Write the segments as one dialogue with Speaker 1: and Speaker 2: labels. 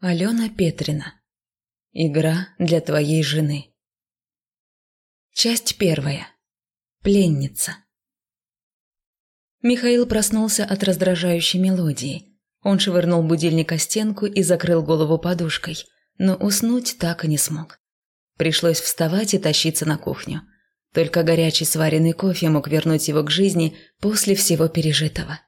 Speaker 1: Алена Петрина. Игра для твоей жены. Часть первая. Пленница. Михаил проснулся от раздражающей мелодии. Он швырнул будильник о стенку и закрыл голову подушкой, но уснуть так и не смог. Пришлось вставать и тащиться на кухню. Только горячий сваренный кофе мог вернуть его к жизни после всего пережитого.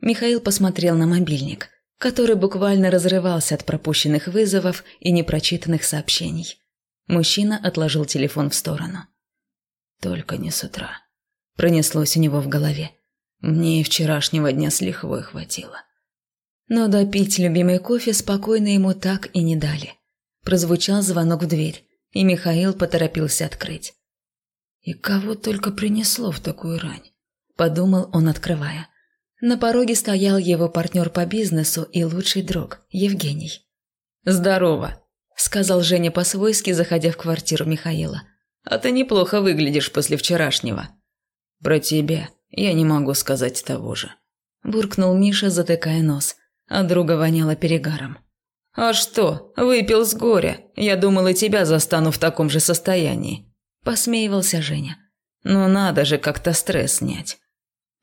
Speaker 1: Михаил посмотрел на мобильник – который буквально разрывался от пропущенных вызовов и непрочитанных сообщений. Мужчина отложил телефон в сторону. «Только не с утра», – пронеслось у него в голове. «Мне и вчерашнего дня с лихвой хватило». Но допить любимый кофе спокойно ему так и не дали. Прозвучал звонок в дверь, и Михаил поторопился открыть. «И кого только принесло в такую рань?» – подумал он, открывая. На пороге стоял его партнер по бизнесу и лучший друг, Евгений.
Speaker 2: «Здорово», –
Speaker 1: сказал Женя по-свойски, заходя в квартиру Михаила.
Speaker 2: «А ты неплохо выглядишь после вчерашнего».
Speaker 3: «Про тебя я не могу сказать того же», –
Speaker 1: буркнул Миша, затыкая нос, а друга воняло перегаром.
Speaker 2: «А что, выпил с горя. Я думал, и тебя застану в таком же состоянии», – посмеивался Женя. «Ну надо же как-то стресс снять».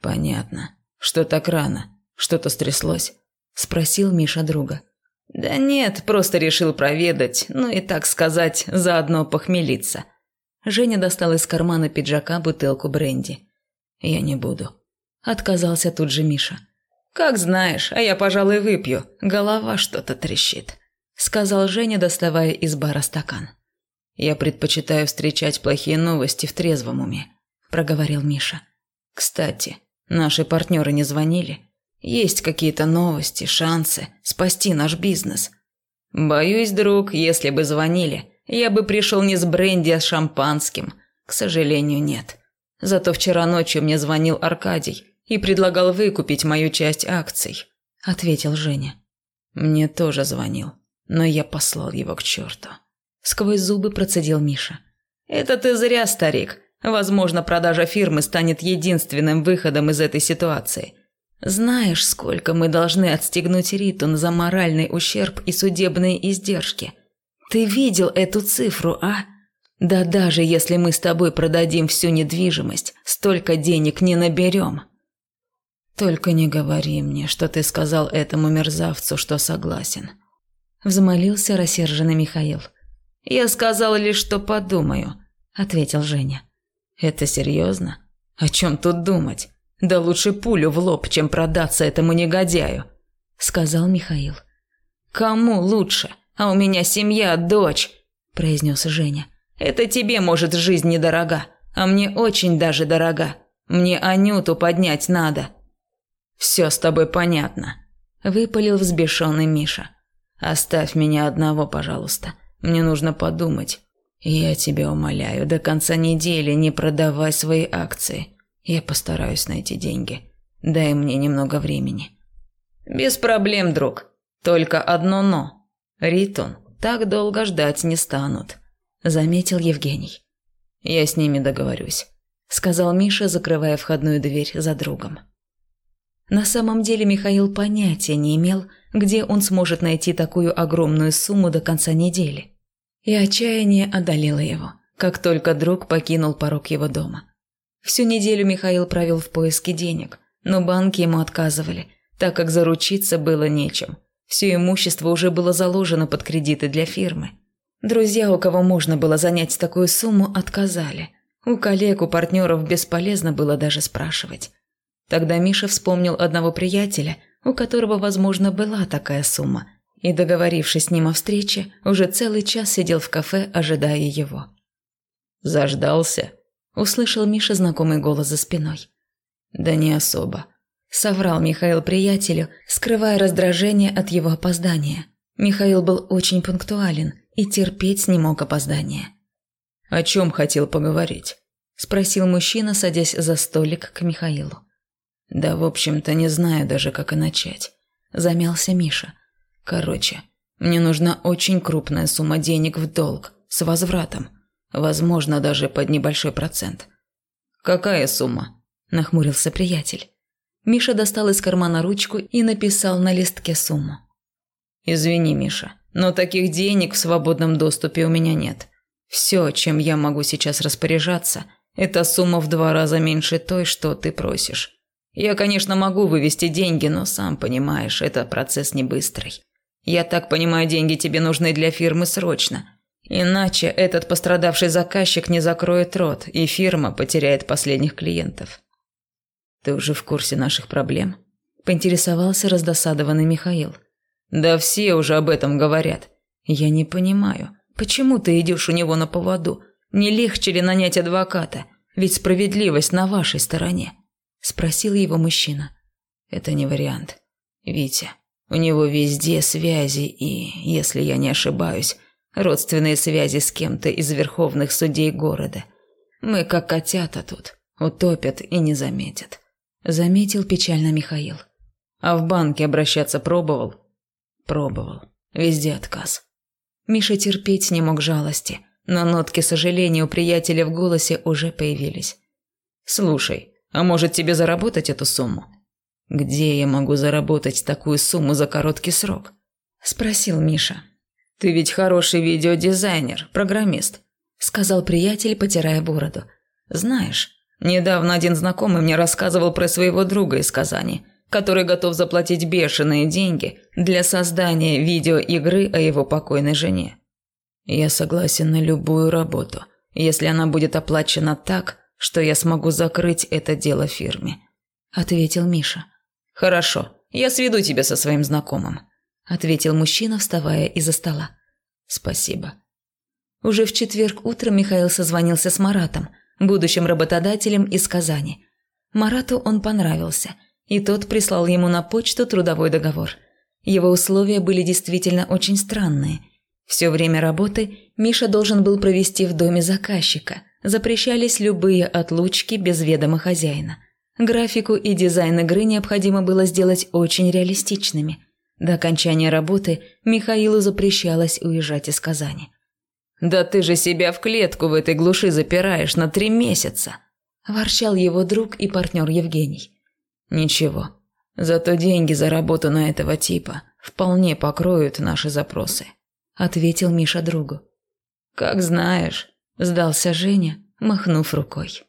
Speaker 3: «Понятно», «Что так рано? Что-то стряслось?» – спросил Миша друга.
Speaker 2: «Да нет, просто решил проведать, ну и, так сказать, заодно похмелиться».
Speaker 1: Женя достал из кармана пиджака бутылку бренди.
Speaker 3: «Я не буду», –
Speaker 1: отказался тут же Миша.
Speaker 2: «Как знаешь, а я, пожалуй, выпью. Голова что-то трещит», – сказал Женя, доставая из бара стакан.
Speaker 3: «Я предпочитаю встречать плохие новости в трезвом уме», – проговорил Миша. «Кстати, Наши партнеры не звонили. Есть какие-то новости, шансы спасти наш бизнес.
Speaker 2: Боюсь, друг, если бы звонили, я бы пришел не с бренди, а с шампанским. К сожалению, нет. Зато вчера ночью мне звонил Аркадий и предлагал выкупить мою часть акций, ответил Женя.
Speaker 3: Мне тоже звонил, но я послал его к черту.
Speaker 1: Сквозь зубы процедил Миша.
Speaker 2: Это ты зря, старик. Возможно, продажа фирмы станет единственным выходом из этой ситуации. Знаешь, сколько мы должны отстегнуть Ритун за моральный ущерб и судебные издержки? Ты видел эту цифру, а? Да даже если мы с тобой продадим всю недвижимость, столько денег не наберем.
Speaker 3: Только не говори мне, что ты сказал этому мерзавцу, что согласен.
Speaker 1: Взмолился рассерженный Михаил.
Speaker 2: Я сказал лишь, что подумаю, ответил Женя.
Speaker 3: Это серьезно?
Speaker 2: О чем тут думать? Да лучше пулю в лоб, чем продаться этому негодяю, сказал Михаил. Кому лучше? А у меня семья, дочь, произнес Женя. Это тебе, может, жизнь недорога, а мне очень даже дорога. Мне Анюту поднять надо. Все с тобой понятно, выпалил взбешенный Миша. Оставь меня одного, пожалуйста. Мне нужно подумать. Я тебя умоляю, до конца недели не продавай свои акции. Я постараюсь найти деньги. Дай мне немного времени. Без проблем, друг. Только одно но. Ритон так долго ждать не станут, заметил Евгений.
Speaker 3: Я с ними договорюсь, сказал Миша, закрывая входную дверь за другом.
Speaker 1: На самом деле Михаил понятия не имел, где он сможет найти такую огромную сумму до конца недели. И отчаяние одолело его, как только друг покинул порог его дома. Всю неделю Михаил провел в поиске денег, но банки ему отказывали, так как заручиться было нечем. Все имущество уже было заложено под кредиты для фирмы. Друзья, у кого можно было занять такую сумму, отказали. У коллег, у партнеров бесполезно было даже спрашивать. Тогда Миша вспомнил одного приятеля, у которого, возможно, была такая сумма – и, договорившись с ним о встрече, уже целый час сидел в кафе, ожидая его.
Speaker 3: «Заждался?»
Speaker 1: – услышал Миша знакомый голос за спиной.
Speaker 3: «Да не особо», –
Speaker 1: соврал Михаил приятелю, скрывая раздражение от его опоздания. Михаил был очень пунктуален и терпеть не мог опоздания.
Speaker 3: «О чем хотел поговорить?» – спросил мужчина, садясь за столик к Михаилу. «Да, в общем-то, не знаю даже, как и начать», – замялся Миша. Короче, мне нужна очень крупная сумма денег в долг, с возвратом. Возможно, даже под небольшой процент.
Speaker 2: «Какая сумма?» – нахмурился приятель.
Speaker 1: Миша достал из кармана ручку и написал на листке сумму.
Speaker 3: «Извини, Миша, Но таких денег в свободном доступе у меня нет. Все, чем я могу сейчас распоряжаться, это сумма в два раза меньше той, что ты просишь. Я, конечно, могу вывести деньги, но сам понимаешь, это процесс не быстрый. Я так понимаю, деньги тебе нужны для фирмы срочно. Иначе этот пострадавший заказчик не закроет рот, и фирма потеряет последних клиентов. Ты уже в курсе наших проблем? Поинтересовался раздосадованный Михаил. Да все уже об этом говорят. Я не понимаю, почему ты идешь у него на поводу? Не легче ли нанять адвоката? Ведь справедливость на вашей стороне. Спросил его мужчина. Это не вариант. Витя, у него везде связи и, если я не ошибаюсь, родственные связи с кем-то из верховных судей города. Мы как котята тут, утопят и не заметят. Заметил печально Михаил. А в банке обращаться пробовал? Пробовал. Везде отказ. Миша терпеть не мог жалости, но нотки сожаления у приятеля в голосе уже появились. «Слушай, а может тебе заработать эту сумму?» «Где я могу заработать такую сумму за короткий срок?» – спросил Миша. «Ты ведь хороший видеодизайнер, программист», – сказал приятель, потирая бороду. «Знаешь, недавно один знакомый мне рассказывал про своего друга из Казани, который готов заплатить бешеные деньги для создания видеоигры о его покойной жене. Я согласен на любую работу, если она будет оплачена так, что я смогу закрыть это дело фирме», – ответил Миша. «Хорошо, я сведу тебя со своим знакомым», – ответил мужчина, вставая из-за стола. «Спасибо». Уже в четверг утром Михаил созвонился с Маратом, будущим работодателем из Казани. Марату он понравился, и тот прислал ему на почту трудовой договор. Его условия были действительно очень странные. Все время работы Миша должен был провести в доме заказчика. Запрещались любые отлучки без ведома хозяина – Графику и дизайн игры необходимо было сделать очень реалистичными. До окончания работы Михаилу запрещалось уезжать из Казани. «Да ты же себя в клетку в этой глуши запираешь на три месяца!» – ворчал его друг и партнер Евгений. «Ничего, зато деньги за работу на этого типа вполне покроют наши запросы», – ответил Миша другу. «Как знаешь», – сдался Женя, махнув рукой.